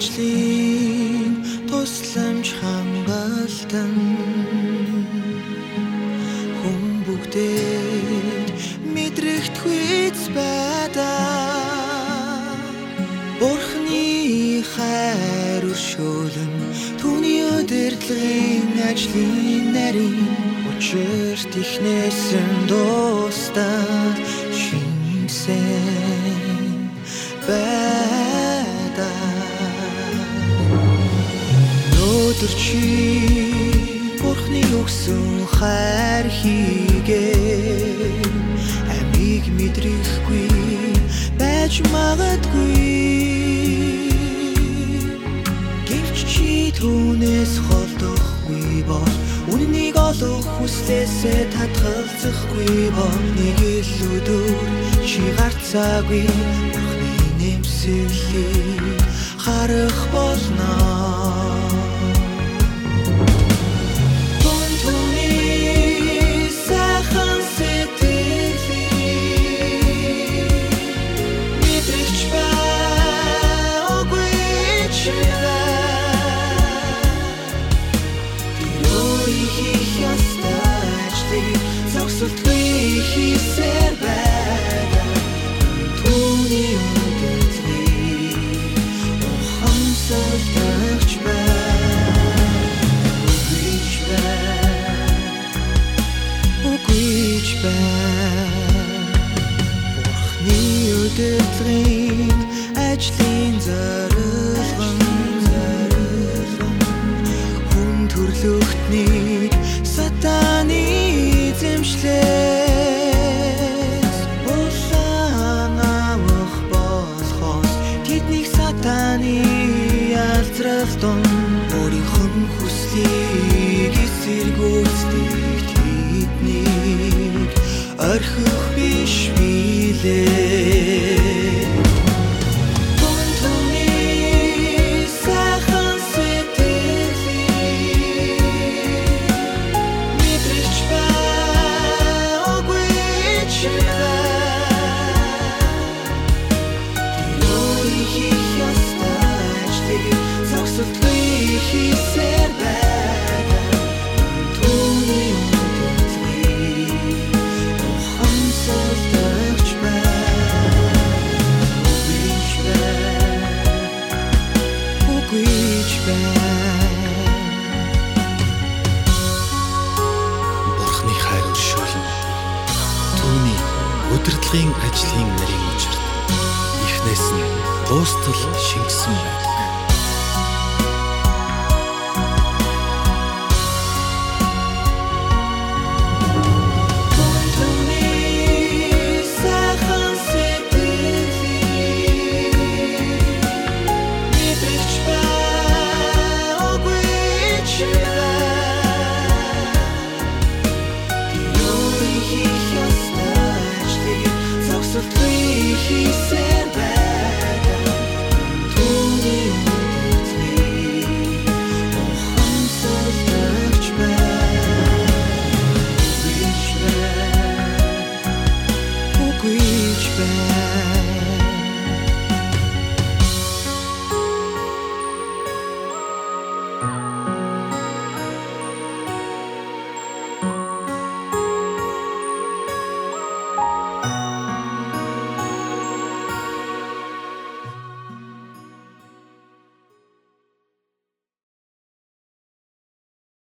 ажлын тусламж хамгаалтан хүн бүгдээ мэдрэгдэхүйц байдаа Бурхны хайр өршөөлөн түүний өдөрдлийн ажлын нарийн учир технэсэн дуустаа. Нөдөр чи Бурхны өгсөн хайр хийгээ. Амийг мэдрэхгүй байж магадгүй. Гэвч чи түүнээс холдохгүй бол Үннийг олох хүслээсээ татгалзахгүй бол Нэг л өдөр чи гарцаагүй Бурхны нэмсэлийг харах болноо үгүйч бай Бурхны үдэзний ажлын зорилгон хүн төрлөختний сатаны зэмшлээс. Улаан авах болохоос тэднийг сатаны ялзралтон өөрийнх нь хүслийг эсэргүүцдэг орхих биш билээ удирдлагын ажлын нарийн учирт ихнээс нь дуустал шингэсэн байдаг. again